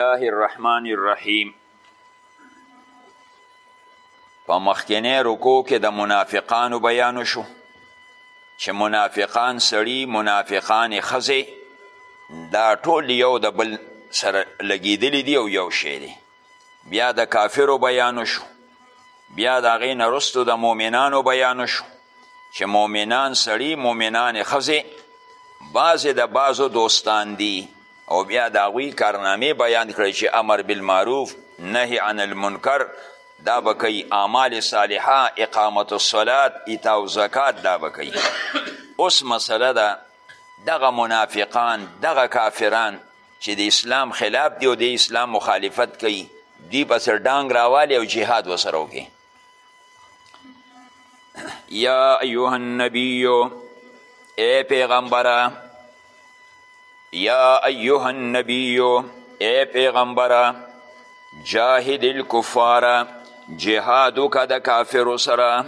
الله الرحمن الرحیم په مخکنی رکو کې د منافقانو بیان شو چې منافقان سړي منافقان خزه دا ټول یو د بل سره لګیدلی دی او یو شی دی بیا د کافرو بیان شو بیا د هغې نه د مؤمنانو بیان شو چې مؤمنان سړي مؤمنانې ښځې بعضې د بعضو دوستان دي او بیا د هغوی کارنامې بیان کړئ چې امر بالمعروف نهی عن المنکر دا به کوي اعمال صالحه اقامت الصلات ایتاء زکات دا به کوي اوس مسله ده دغه منافقان دغه کافران چې د اسلام خلاف دی او د اسلام مخالفت کوي دوی پسې ډانګ راوالي او جهاد وسره وکړي یا ایوه النبیو ای پیغمبره یا ایوه النبیو ای پیغمبره جاهد الکفار جهاد وکړه د کافرو سره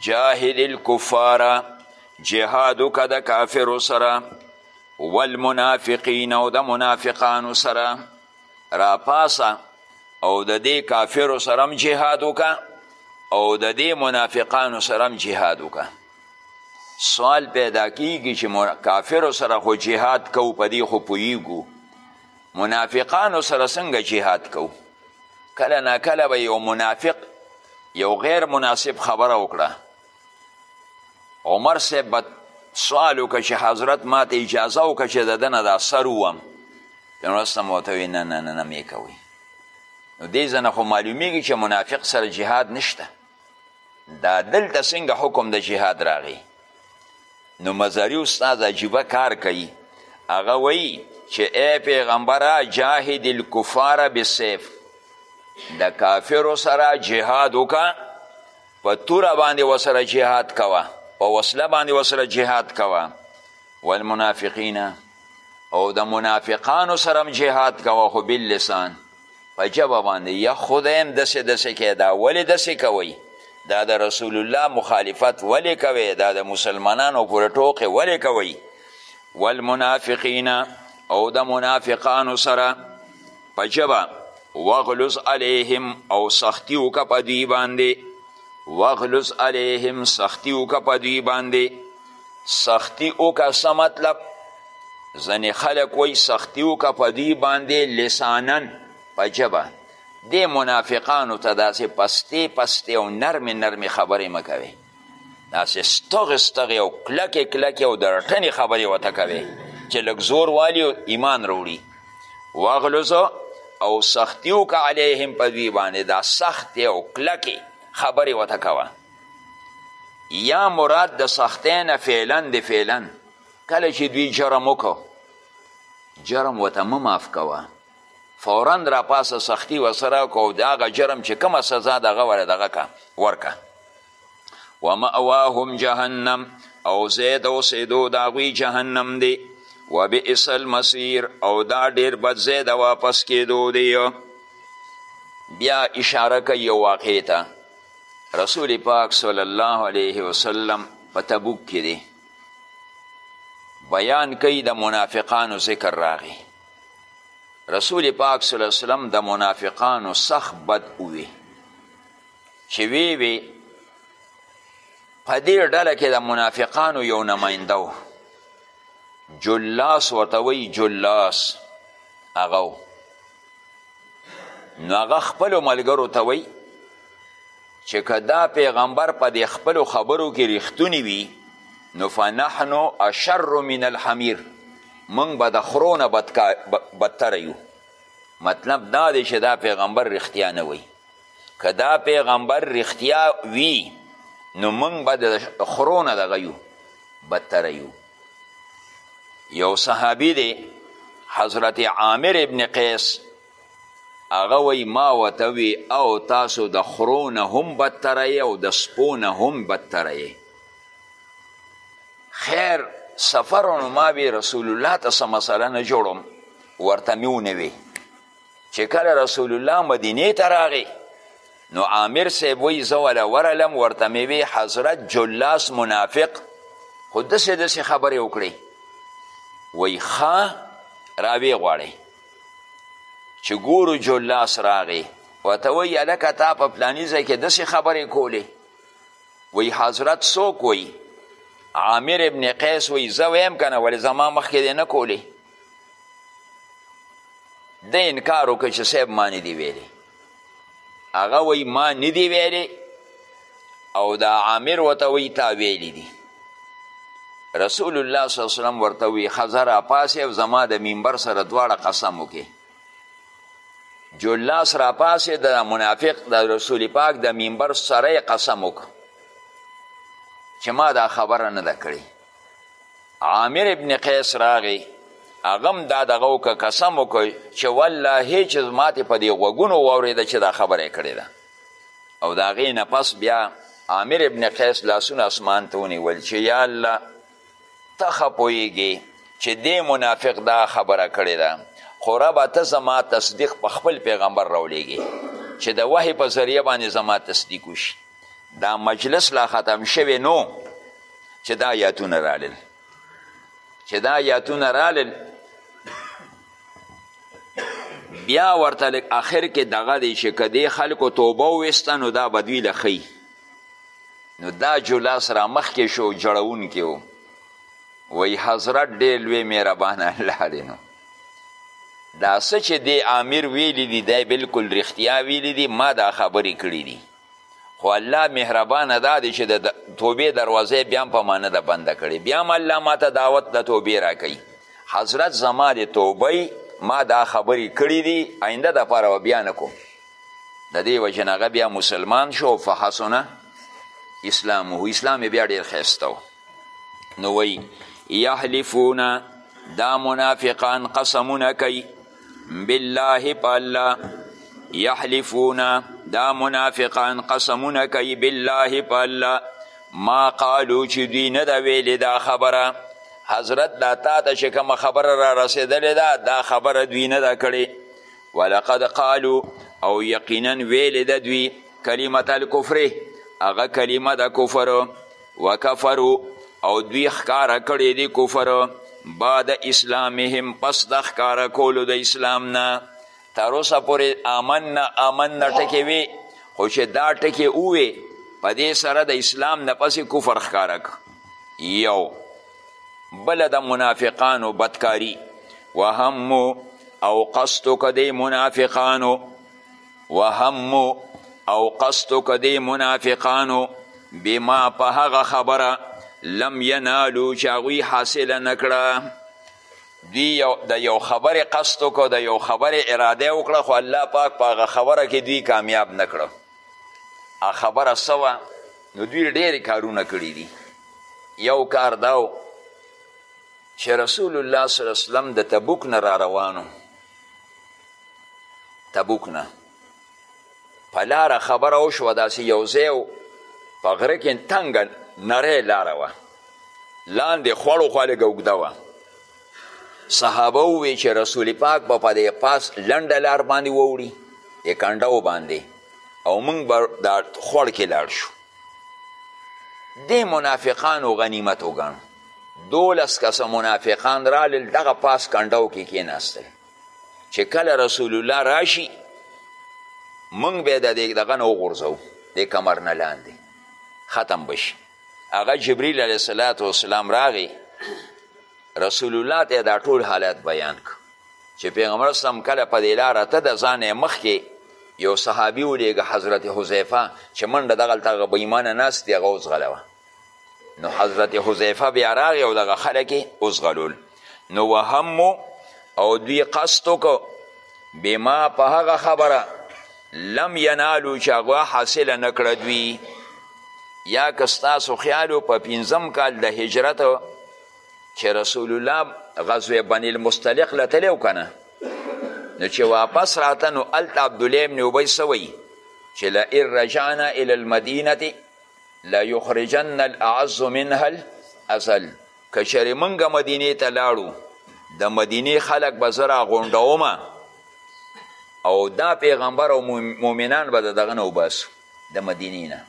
جاهد الکفار جهاد وکړه د کافرو سره والمنافقین او د منافقانو سره راپاسه او د دې کافرو سره هم جهاد وکړه او د دې منافقانو سره هم جهاد وکړه سوال پیدا کیږي چې کافرو سره خو جهاد کو په دې خو پوهیږو منافقانو سره څنګه جهاد کو کله ناکله به یو منافق یو غیر مناسب خبره وکړه عمر صاحب به سوال وکړه چې حضرت ما ته اجازه وکړه چې د ده نه دا سر ووم پیغمبر اسلام ورته وایي نه نه نه نه مې کوئ نو دې ځنه خو معلومیږي چې منافق سره جهاد نشته دا دلته څنګه حکم د جهاد راغی نو مزاری استاد عجیبه کار کوي هغه وایي چې ای پیغمبره جاهد الکفار بسیف د کافرو سره جهاد وکړه په توره باندې وسره جهاد کوه په وسله باندې وسره جهاد کوه والمنافقین او د منافقانو سره هم جهاد کوه خو باللسان په ژبه باندې یا خدای هم داسې داسې کوي دا ولې داسې کوئ دا د رسول الله مخالفت ولې کوي دا د مسلمانانو پورې ټوقې ولې کوي والمنافقین او د منافقانو سره په ژبه وغلظ علیهم او سختی وکړه په دوی باندې وغلظ علیهم سختی وکړه په دوی باندې سختی وکړه څه مطلب ځینې خلک وایي سختی وکړه په دوی باندې لسانن په ژبه دې منافقانو ته داسې پستې پستې او نرمې نرمې خبرې مه کوئ داسې ستغې ستغې او کلکې کلکې او د رټنې خبرې ورته کوې چې لږ زور والي ایمان راوړي واغلظ او سختی وکړه علیهم په دوی باندې دا سختې او کلکې خبرې ورته کوه یا مراد د سختۍ نه فعلا د فعلا کله چې دوی جرم وکړو جرم ورته مه معاف کوه فورا را پاسه سختی وسره کو او دغه جرم چې کومه سزا دغه ولا دغه کا ورکا ومأواهم جهنم او زید او سیدو داغوی جهنم دی و بئس المصیر او دا ډیر بد زید واپس کیدو دی بیا اشاره کوي یو واقع ته رسول پاک صلی الله علیه وسلم په تبوک کې دی بیان کوي د منافقانو ذکر راغی رسول پاک صلی الله علیه وسلم د منافقانو سخت بد ووی چې وی وی په دې ډله کې د منافقانو یو نماینده و جلاس ورته وایي جلاس هغه و نو هغه خپلو ملګرو ته وایي چې که دا پیغمبر په دې خپلو خبرو کې ریښتونی وي نو فنحنو اشر من الحمیر موږ به د خرو نه بدتره یو مطلب دا دی چې دا پیغمبر رښتیا نه وي که دا پیغمبر رښتیا وي نو موږ به د خرو نه دغه یو بدتره یو یو صحابي دی حضرت عامر ابن قیس هغه وایي ما ورته وي او تاسو د خرو نه هم بدتره یې او د سپو نه هم بدتره یې خیر سفر نو ما وی رسول الله ته څه مسله نه جوړوم ورته مې ونه وي چې کله رسول الله مدینې ته راغی نو عامر صاحب وی زه وله ورلم ورته مې وی حضرت جلاس منافق خو داسې داسې خبرې وکړې وی ښه راویې غواړئ چې ګورو جلاس راغی ورته وایي هلکه تا په پلاني ځای کې داسې خبرې کولې وایي حضرت څوک وایي عامر ابن قیس وایي زه ویم که نه ولې زما مخکې دی نه کولې د انکار وکړي چې صاحب معنی دی ویلې هغه وی ما ندی ویلی او دا عامر ورته وی تا ویلی دی رسول الله صلی الله علیه وسلم ورته وی ښځه راپاسې او زما د منبر سره دواړه قسم وکړي جلاس راپاسې د منافق د رسول پاک د منبر سره قسم وکړ چې ما دا خبره نه ده کړې عامر ابن قیس راغی هغه هم دا دغه وکړه قسم وکړ چې والله چې زما تې په دې غوږونو واورېده چې دا خبره یې کړې ده او د هغې نه پس بیا عامر ابن قیس لاسونه اسمان ته ونیول چې یا الله ته ښه پوهېږې چې دې منافق دا خبره کړې ده خو ربه ته زما تصدیق په خپل پیغمبر راولیږي چې د وحې په ذریعه باندې زما تصدیق وشي دا مجلس لا ختم شوی نو چې دا آیاتونه رالل چې دا آیاتونه رالل بیا ورته لږ آخر کې دغه دی چې که دې خلکو توبه وویسته نو دا به دوی له ښي نو دا جلاس را مخکې شو جړونکی و وی حضرت ډېر لوی مهربان الله دی نو دا څه چې دې امیر ویلی دی دی بلکل رښتیا ویلی دی ما دا خبرې کړي دي خو الله مهربانه دا دی چې د توبې دروازه بیا هم په ما نه ده بنده کړې بیا هم الله ما ته دعوت د توبې راکوي حضرت زما د توبې ما دا خبرې کړې دي آینده دپاره به بیا نه کوم د دې وجې نه هغه بیا مسلمان شو فحسنه اسلامه اسلام بیا ډېر ښایسته و نو وایي یحلفونه دا منافقان قسمونه کوي بالله په الله یحلفون دا منافقان قسمونه کوي بالله په الله ما قالو چې دوی نه ده ویلې دا خبره حضرت دا تا ته چې کومه خبره را رسېدلې ده دا خبره دوی نه ده کړې ولقد قالو او یقینا ویلې ده دوی کلمت الکفر هغه کلمه د کفر وکفرو او دوی ښکاره کړی دی کفر بعد اسلامهم پس د ښکاره کولو د اسلام نه تر اوسه پورې امن نه امن نه ټکې وي خو چې دا ټکې ووې په دې سره د اسلام نه پسې کفر ښکاره یو بله د منافقانو بدکاری وهم او قصد که دی منافقانو وهم او قصد که دی منافقانو بما په هغه خبره لم ینالو چې هغوی حاصله نکړه دوی یو د یو خبرې قصد وکړو د یو خبرې اراده وکړه خو الله پاک په هغه خبره کې دوی کامیاب نکړه هغه خبره څه وه نو دوی ډېر کارونه کړي دي یو کار دا چې رسول الله صلی الله علیه وسلم د تبوک نه را روانو تبوک نه په لاره خبره وشوه داسې یو ځای په غره کې تنګه نری لاره وه لاندې خوړو خوا لږه اوږده وه صحابه ووی چې رسول پاک به په دې پاس لنډه لار باندې ووړي یې کنډه وباندې او موږ به دا خوړ کې لاړ شو دې منافقانو غنیمت وګڼو دولس کسه منافقان رالل دغه پاس کنډو کې کېناستل چې کله رسول الله راشي موږ به د دې دغه نه وغورځو د کمر نه لاندې ختم بشي هغه جبریل علیه صلات وسلام راغی رسول الله ته دا ټول حالت بیان کړ چې پیغمبر اسلام کله په دې لاره ته د ځانې مخکې یو صحابي ولیږه حضرت حذیفه چې منډه دغلته هغه به ایمانه ناست دی هغه وځغلوه نو حضرت حذیفه بیا راغی او دغه خلک یې وزغلول نو وهمو او دوی قصد وکړو بما په هغه خبره لم ینالو چې هغه حاصله نه کړه دوی یا که ستاسو خیالو په پنځم کال د هجرت چې رسول الله غزوه بني المستلق له تلی او که نه نو چې واپس راته نو هلته عبدالله ابن ابی څه وایي چې لئن رجعنا الی المدینه لا یخرجن الاعز منها الازل که چېرې مونږ مدینې ته لاړو د مدینې خلک به زه راغونډوم او دا پیغمبر او مؤمنان به د دغه نه وباسو د مدینې نه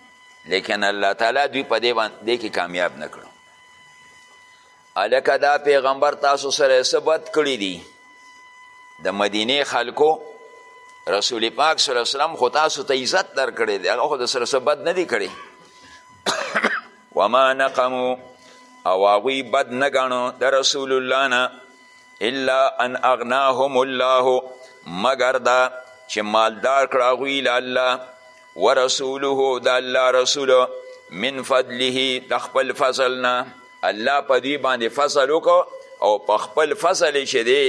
لیکن الله تعالی دوی په دې باندې کې کامیاب نه کړو هلکه دا پیغمبر تاسو سره څه بد کړي دي د مدینه خلکو رسول پاک صلی الله علیه وسلم خو تاسو ته عزت درکړی دی هغه خو د سره څه بد نه دی کړی وما نقمو او هغوی بد نه ګڼو د رسول الله نه الا ان اغناهم الله مګر دا چې مالدار کړه هغوی له الله ورسوله د الله رسول من فضله د خپل فضل نه الله په دوی باندې فضل وکړو او په خپل فضل چې دی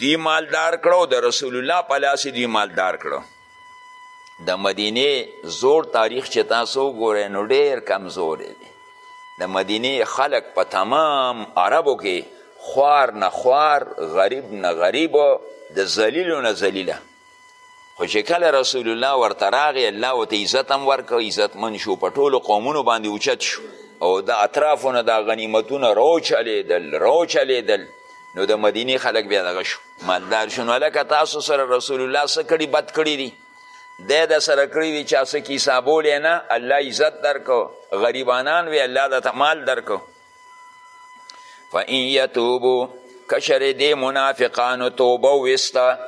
دوی مالدار کړو د رسول الله په لاس دوی مالدار کړو د مدینه زور تاریخ چې تاسو وګورئ نو ډیر کمزور دی د مدینه خلق په تمام عربو کې خوار نه خوار غریب نه غریب د ذلیلو نه ذلیله خو چې کله رسول الله ورته راغی الله ورته عزت هم ورکړ عزتمن شو په ټولو قومونو باندې اوچت شو او د اطرافو نه دا غنیمتونه راوچلېدل راوچلېدل نو د مدینې خلک بیا دغه شو مالدار شو نو هلکه تاسو سره رسول الله څه کړي بد کړي دي دی د سره کړي دي چا څه کیسابولی نه الله عزت درکو غریبانان وی الله درته مال درکو فان یتوبو کشر دی منافقانو توبه وسته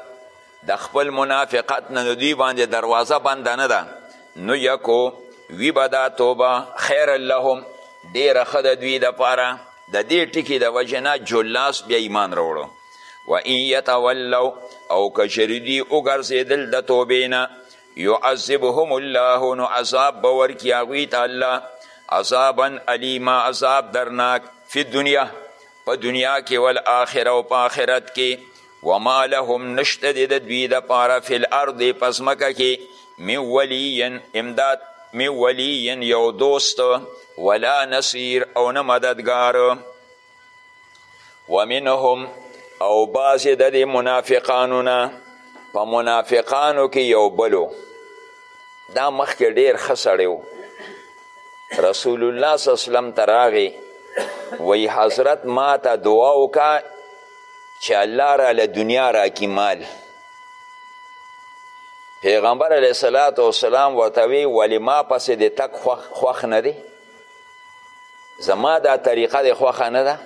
د خپل منافقت نه دوی باندې دروازه بنده نه ده نو یکو وی به دا توبه خیر لهم ډیره ښه د دوی دپاره د دې ټکي د وجې نه جلاس بیا ایمان راوړو و ان یتولو او که چېرې دوی وګرځېدل د توبې نه یعذبهم الله نو عذاب به ورکړي هغوی ته الله عذابا علیما عذاب درناک فی دنیا په دنیا کې والآخره او په آخرت کې وما لهم نشته د دوی دپاره فی الارض په ځمکه کې من ولی امداد من ولی یو دوست ولا نصیر او نه مددګار ومنهم او بعضې د دې منافقانو نه په منافقانو کې یو بلو دا مخکې ډیر ښه سړی رسول الله صلی وسلم ته راغی وی حضرت ما ته دعا وکړه چې الله را له دنیا راکي مال پیغمبر علیه صلات وسلام ورته وی ولې ما پسې د تک خوښ نه دی زما دا طریقه د خوښه نه ده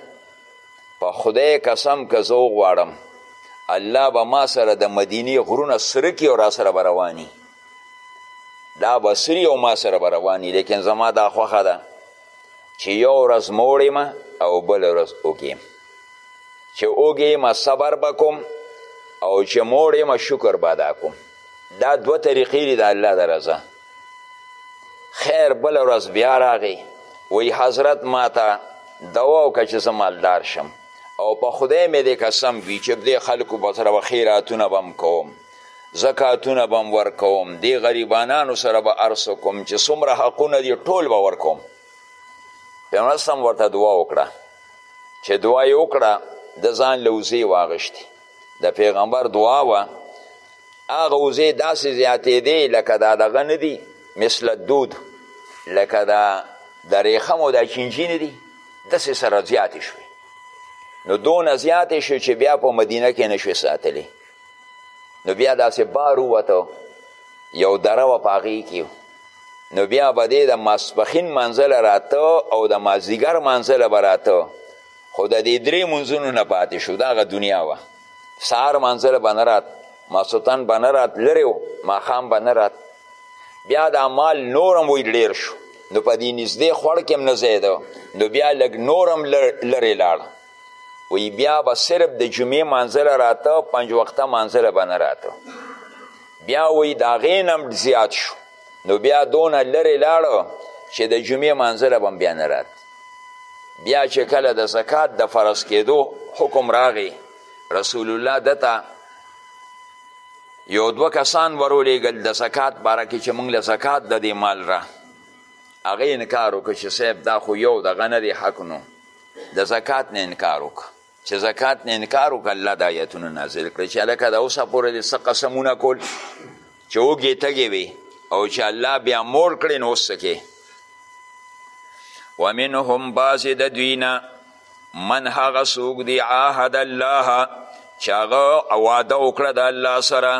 په خدای قسم که زه وغواړم الله به ما سره د مدینې غرونه سره کړي او را سره به رواني دا به سري او ما سره به رواني لیکن زما دا خوښه ده چې یو ورځ موړیم او بل ورځ وږیم چې وږیم صبر به کوم او چې موړیم شکر به ادا کوم دا دوه طریقې دي د الله د رضا خیر بل ورځ بیا راغی وی حضرت ما ته دوا وکړه چې زه مالدار شم او په خدای مې دې قسم وي چې دې خلکو په سره به خیراتونه به هم کوم زکاتونه به هم ورکوم دې غریبانانو سره به هر څه کوم چې څومره حقونه دي ټول به ورکوم پیغمبر سم ورته دعا وکړه چې دعا یې وکړه د ځان له وزې واغشتې د پیغمبر دعا وه هغه اوزې داسې زیاتېدې لکه دا دغه نه دي مثل دود لکه دا د ریخمو دا چینجي نه دي داسې سره زیاتې شوې نو دونه زیاتې شو چې بیا په مدینه کې نشوې ساتلې نو بیا داسې بار ووته یو دره وه په هغې کې نو بیا به دی د ماسپخین منځله راته او د مازدیګر منځله به راته خو د دې درې منځونو نه پاتې شو دا هغه دنیا وه سهار مانځه له به نه رات ماسوتن به نه رات لرې و ماښام به نه رات بیا دا مال نور هم وی ډېر شو نو په دې نږدې خوړ کې هم نه ځایده نو بیا لږ نور هم لرې لاړ وی بیا به صرف د جمعې مانځله راته پنج وخته مانځله به نه راته بیا وی د هغې نه هم زیات شو نو بیا دونه لرې لاړو چې د جمعې مانځه له به بیا نه رات بیا چې کله د زکات د فرض کېدو حکم راغی رسول الله دته یو دوه کسان ورولیږل د زکات باره کې چې موږ له زکات د دې مال را هغه انکار وکړ چې صاحب دا خو یو دغه نه دی حق نو د زکات نه انکار وکړ چې زکات نه انکار وکړه الله د آیتونه نازل کړي چې هلکه د اوسه پورې دې څه قسمونه کول چې وږې تږې وي او چې الله بیا مور کړي نو اوس څه ومنهم بعضې د دوی نه من هغه څوک دی عاهد الله چې هغه واده وکړه د الله سره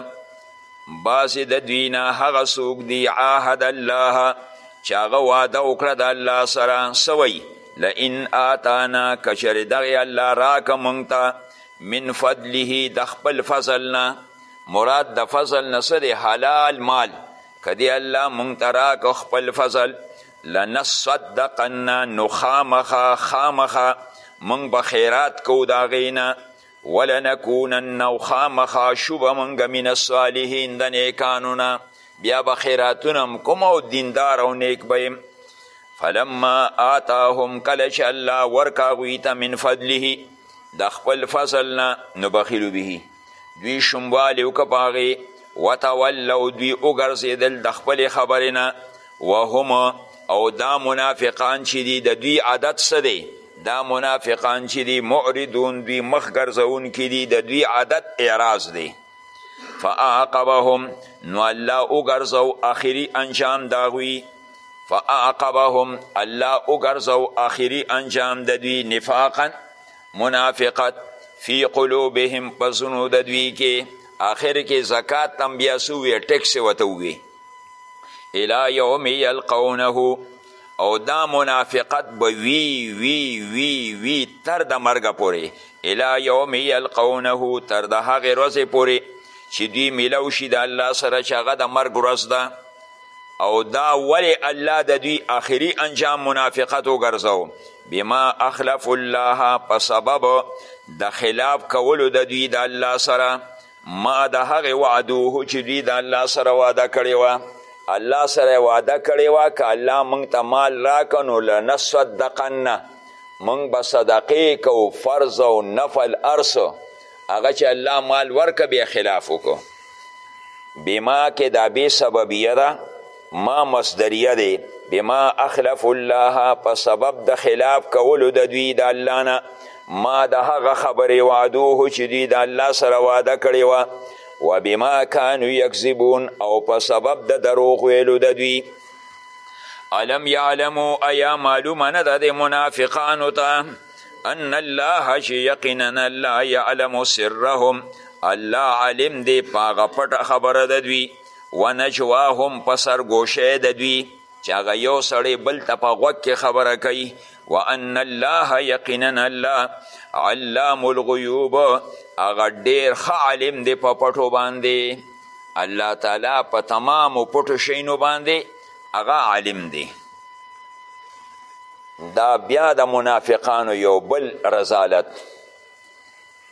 بعضې د دوی نه هغه څوک دي عاهد الله چې هغه وعده وکړه د الله سره څه وایي لئن آتانا که چېرې دغې الله راکه موږ ته من فضله د خپل فضل نه مراد د فضل نه څه دی حلال مال که دې الله موږ ته راکه خپل فضل لنصدقن نو خامخا خامخا موږ به خیرات کوو د هغې نه ولنکونن او خامخا شو به مونږ من الصالحین د نیکانو نه بیا به خیراتونه هم کوم او دیندار او نیک به یم فلما آتاهم کله چې الله ورکا هغوی ته من فضله د خپل فضل نه نو بخیلو به دوی شوموالی وکړه په هغې وتولو دوی وګرځېدل د خپلې خبرې نه وهم او دا منافقان چې دي د دوی عادت څه دی دا منافقان چې دي معرضون دوی مخ ګرځوونکي دي د دوی عادت اعراض دی فاعقبهم نو الله وګرځو اخري انجام د هغوی فاعقبهم الله وګرځو اخري انجام د دوی نفاقا منافقت فی قلوبهم په زنو د دوی کې آخر کې زکات هم بیا سووې ټکسې ورته ووې الى یوم یلقونه او دا منافقت به وی وی وی وی تر د مرګ پورې الی یوم یلقونه تر د هغې ورځې پورې چې دوی میلو شي د الله سره چې هغه د مرګ ورځ ده او دا ولی الله د دوی آخري انجام منافقت وګرځو بما اخلف الله په سبب د خلاف کولو د دوی د الله سره ما د هغې وعدوه چې دوی د الله سره وعده کړې وه الله سره وعده کړې وه که الله موږ ته مال راکه نو لنصدقنه موږ به صدقې کوو فرض او نفل ارس هغه چې الله مال ورکه بیا خلاف وکړو بما کې دا بې سببیه ده ما مصدریه دی بما اخلف الله په سبب د خلاف کولو د دوی د الله نه ما د هغه خبرې وعدوه چې دوی د الله سره وعده کړې وه و بما کانو یکذبون او په سبب د دروغ ویلو د دوی علم یعلمو ایا معلومه نه ده د منافقانو ته ان الله چې یقینا الله یعلم سرهم الله عالم دی په هغه پټه خبره د دوی و نجواهم په سرګوشی د دوی چې هغه یو سړی بل ته په غوږ کې خبره کوي و ان الله یقینا الله علام الغیوب هغه ډیر ښه عالم دی په پټو باندې الله تعالی په تمامو پټو شینو باندې هغه عالم دی دا بیا د منافقانو یو بل رزالت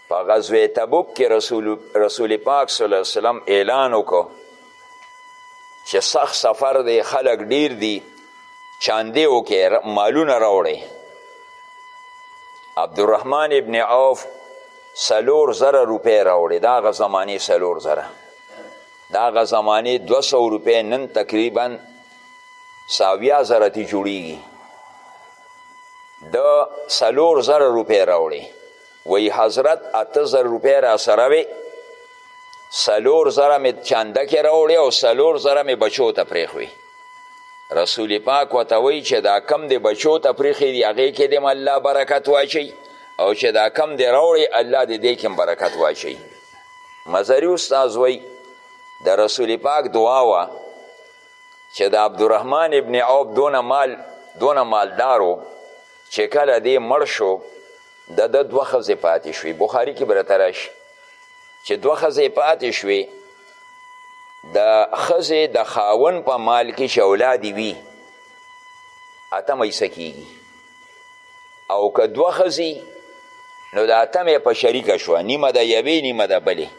په غزوه تبوک کې رسول, رسول پاک صلی الله علیه وسلم اعلان وکړو چې سخت سفر دی خلک ډیر دي چاندې وکې مالونه راوړی عبدالرحمن ابن عوف سلور زره روپۍ راوړې د هغه زمانې سلور زره د هغه زمانې دوه سوه روپۍ نن تقریبا ساویا زره تې جوړیږي د سلور زره روپۍ راوړې وی حضرت اته زر روپۍ را سره وې سلور زره مې چانده کې راوړې او سلور زره مې بچو ته پرېښوې رسول پاک ورته وایي چې دا کم د بچو ته پرېښې دي هغې کې دې الله برکت واچوي او چې دا کم دې راوړې الله دې دې کې برکت واچوي مزري استاذ وایي د رسول پاک دعا وه چې د عبدالرحمن ابن عوب دونه مال دونه مالدارو چې کله دې مړ شو د ده دوه ښځې پاتې شوې بخاري کې به راته راشي چې دوه ښځې پاتې شوې د ښځې د خاون په مال کې چې اولادې وي اتمه حصه کیږي او که دوه ښځې نو د اتمه په شریکه شوه نیمه د یوې نیمه د بلې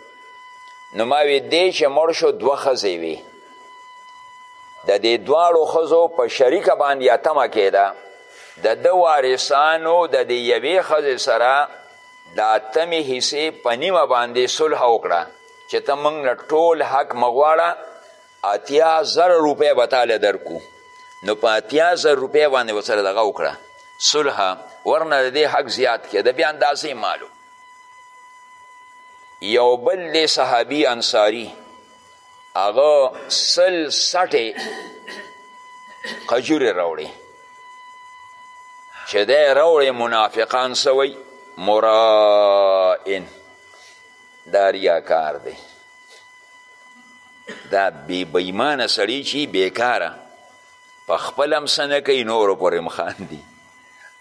نو ما وی دی چې مړ شو دوه ښځې وي د دې دواړو ښځو په شریکه باندې اتمه کېده د ده وارثانو د دې یوې ښځې سره د اتمې حصې په نیمه باندې صلح وکړه چې ته موږ نه ټول حق مه غواړه اتیا زره روپۍ به تاله درکو نو په اتیا زره روپۍ باندې ورسره دغه وکړه صلح ورنه د دې حق زیات کړه د بیا اندازې مالو یو بل دی صحابي انصاري هغه سل سټې قجورې راوړې چې دی راوړې منافقان څه وایي مرائن دا ریاکار دی دا بی بیمانه سړی چی بیکاره په خپل هم څه نه کوي نورو پورې هم خاندي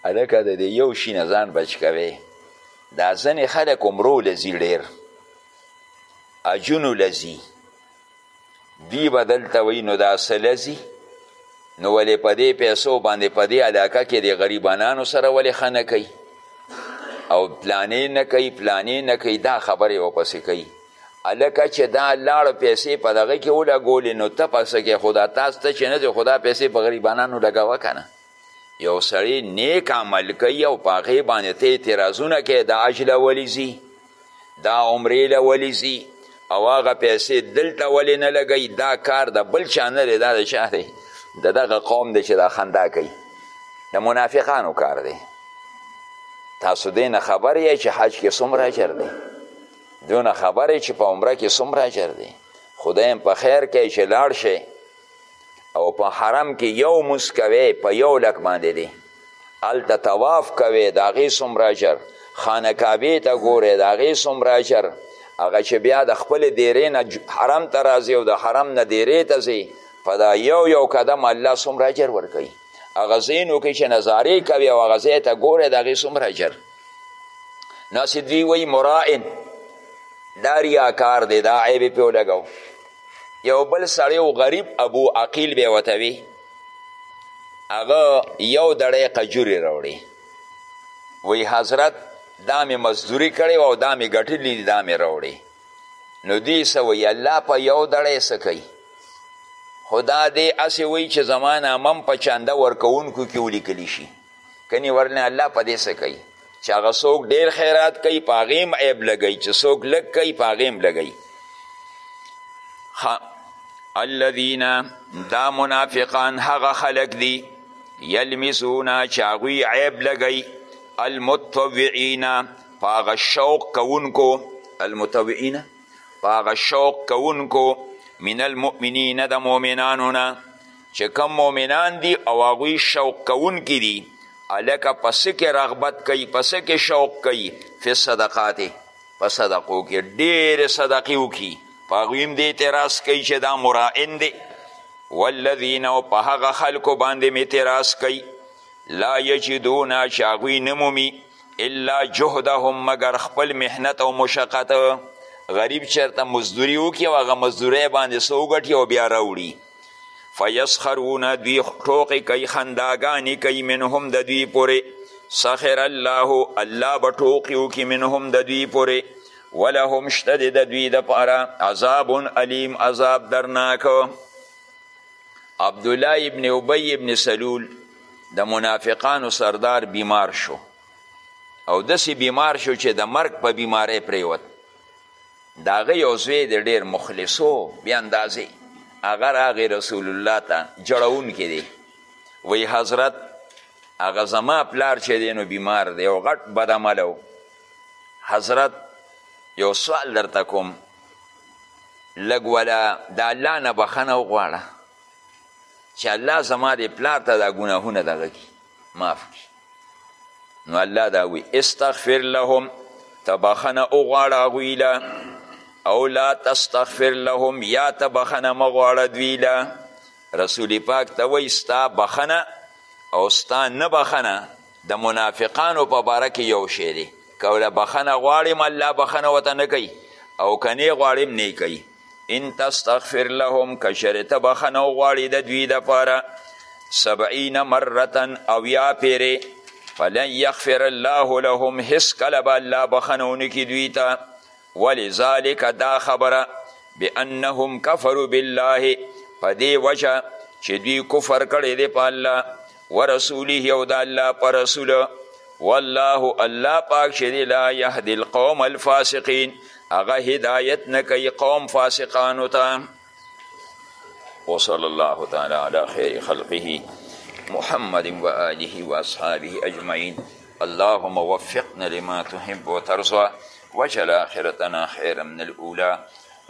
هلکه د دې یو شي نه ځان بچ کوی دا ځینې خلک عمرو لځي ډېر اجونو لزی دی به دلته وی نو دا څه لزی نو ولې په دې پیسو باندې په دې علاقه کې د غریبانانو سره ولې ښه نه کوي او پلانې نه کوي پلانې نه کوي دا خبرې ورپسې کوي هلکه چې دا لاړ پیسې په دغه کې ولګولې نو ته پسه کې خو دا تاسو ته چې نه دی خو دا پیسې په غریبانانو لګوه که نه یو سړی نیک عمل کوي او په هغې باندې ته اعتراضونه کوې دا اجله ولې ځي دا عمرې له ولې ځي او هغه پیسې دلته ولې نه لګوي دا کار د بل چا نه دی دا د چا دی د دغه قوم دی چې دا خندا کوي د منافقانو کار دی تاسو دې نه خبر یې چې حج کې څومره اجر دی دونه خبر یې چې په عمره کې څومره اجر دی خدای په خیر کوي چې لاړ شئ او په حرم کې یو موس کوي په یو لک باندې دی هلته طواف کوي د هغې څومره اجر خانه کعبې ته ګورې د هغې څومره اجر هغه چې بیا د خپلې دیرې نه حرم ته راځي او د حرم نه دیرې ته ځي په دا یو یو قدم الله څومره اجر ورکوي هغه ځینو کې چې نظارې کوي او هغه ځای ته ګورې د هغې څومره اجر ناسې دوی وایي مرائن دا ریاکار دی دا عیب یې پې ولګو یو بل سړی و غریب ابو عقیل به ورته وي هغه یو دړی قجورې راوړي وی حضرت دا مې مزدوري کړې او دا مې ګټلي دي دا مې راوړي نو دوی څه وایي الله په یو دړی څه کوي خو دا دی هسې وایي چې زما نامه هم په چنده ورکوونکو کې ولیکل شي کنی ورنه الله په دې څه کوي چې هغه څوک ډېر خیرات کوي په هغې هم عیب لګوي چې څوک لږ کوي په هغې هم لګوي الذین دا منافقان هغه خلق دي یلمسونه چې هغوی عیب لګوي المتطوعین په هغه شوق کوونکو المتطوعین په هغه شوق کوونکو من المؤمنین د مؤمنانو نه چې کوم مؤمنان دي او هغوی شوق کوونکي دي هلکه په څه کې رغبت کوي په څه کې شوق کوي فی الصدقات په صدقو کې ډېرې صدقې وکړي په هغوی هم دې اعتراض کوي چې دا مرائن دی والذین او په هغه خلکو باندې مې اعتراض کوي لا یجدون چې هغوی نه مومي الا جهدهم مګر خپل محنت او مشقت غریب چېرته مزدوري وکړي او هغه مزدورۍ باندې څه وګټي او بیا راوړي فیسخرون دوی ټوقې کوي خنداګانې کوي منهم د دوی پورې سخر الله الله به ټوقې وکړي منهم د دوی پورې ولهم شته د دوی دپاره عذاب علیم عذاب درناک عبدالله ابن ابی ابن سلول د منافقانو سردار بیمار شو او داسې بیمار شو چې د مرګ په بیمارۍ پریوت د هغه یو زوی دی ډېر مخلص و بې اندازې هغه راغی رسول الله ته جړونکی دی وی حضرت هغه زما پلار چې دی نو بیمار دی او غټ بدعمله و حضرت یو سوال درته کوم لږ ولا د الله نه بخښنه وغواړه چې الله زما د پلار ته دا ګناهونه دغه کړي معاف کړي نو الله دا وی استغفر لهم ته بخنه وغواړه هغوی له او لا تستغفر لهم یا ته بخنه مه غواړه دوی له رسول پاک ته وی ستا بخنه او ستا نه بخنه د منافقانو په باره کې یو شی دی که له بخنه غواړم الله بخنه ورته نه کوي او که نه غواړم نه کوي ان تستغفر لهم که چېرې ته بخښنه وغواړې د دوی دپاره سبعین مرتا اویا پیرې فلن یغفر الله لهم هېڅکله به الله بخښنه ونکړي دوی ته ولذلک دا خبره بانهم کفروا بالله په دې وجه چې دوی کفر کړی دی په الله ورسوله او د الله په رسول والله الله پاک چې دی لا یهدي القوم الفاسقین هغه هدایت نه کوي قوم فاسقانو ته وصلی الله تعالی علی خیر خلقه محمد و آله و اصحابه اجمعین اللهم وفقنا لما تحب وترضى وجل آخرتنا خیر من الاولى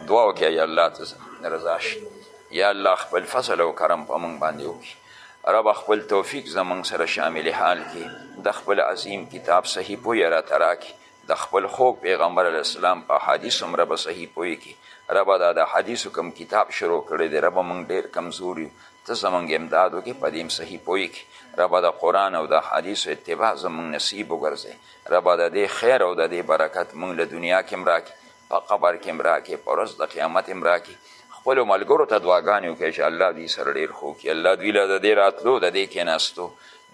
دعا وکړه یا الله ته رضا شي یا الله خپل فضل او کرم په موږ باندې وکړي ربه خپل توفیق زمونږ سره شامل حال کې د خپل عظیم کتاب صحیح پوی را تراکی د خپل خوږ پیغمبر علی السلام په حدیث هم ربه صحیح پوی کی ربه دا د حدیث کوم کتاب شروع کړی دی ربه مونږ ډیر کمزور یو ته زمونږ امداد وکړي په دې صحیح پوی کی ربه د قرآن او د حدیث اتباع زمونږ نصیب وګرځي ربه د دې خیر او د دې برکت مونږ له دنیا کې هم راکړي په قبر کې هم راکې په ورځ د قیامت هم راکې خپلو ملګرو ته دعاګانې وکړئ چې الله دوی سره ډېر ښه وکړي الله دوی له د دې راتلو د دې کېناستو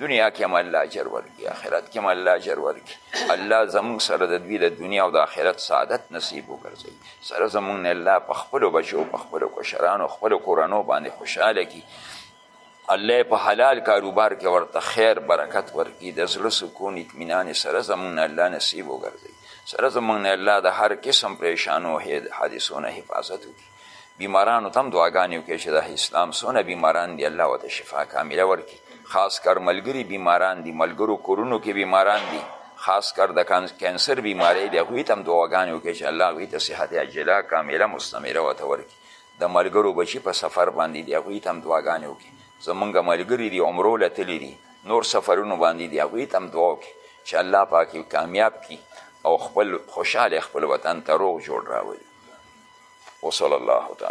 دنیا کې هم الله اجر ورکړي آخرت کې هم الله اجر ورکړي الله زموږ سره د دوی د دنیا او د آخرت سعادت نصیب وګرځوي سره زموږ نه الله په خپلو بچو په خپلو کشرانو خپلو کورنو باندې خوشحاله کړي الله په حلال کاروبار کې ورته خیر برکت ورکړي د زړه سکون اطمینان سره زموږ نه الله نصیب وګرځوي سره زموږ نه الله د هر قسم پریشانو حادثو نه حفاظت وکړي بیمارانو ته هم دعاګانې وکړي چې د اسلام څونه بیماران دي الله ورته شفا کامله ورکړي خاص کر ملګري بیماران دي ملګرو کورونو کې بیماران دي خاص کر د کانسر بیماری دی هغوی ته هم دعاګانې وکړي چې الله هغوی ته صحت عاجله کامله مستمره ورته ورکړي د ملګرو بچي په سفر باندې دي، هغوی ته هم دعاګانې وکړئ. زمونږ ملګري دي، عمرو له تللي دي، نور سفرونو باندې دي، هغوی ته هم دعا وکړئ چې الله پاک یې کامیاب کړي او خپل خوشحاله خپل وطن ته روغ جوړ راولي. وصلی الله تعالی.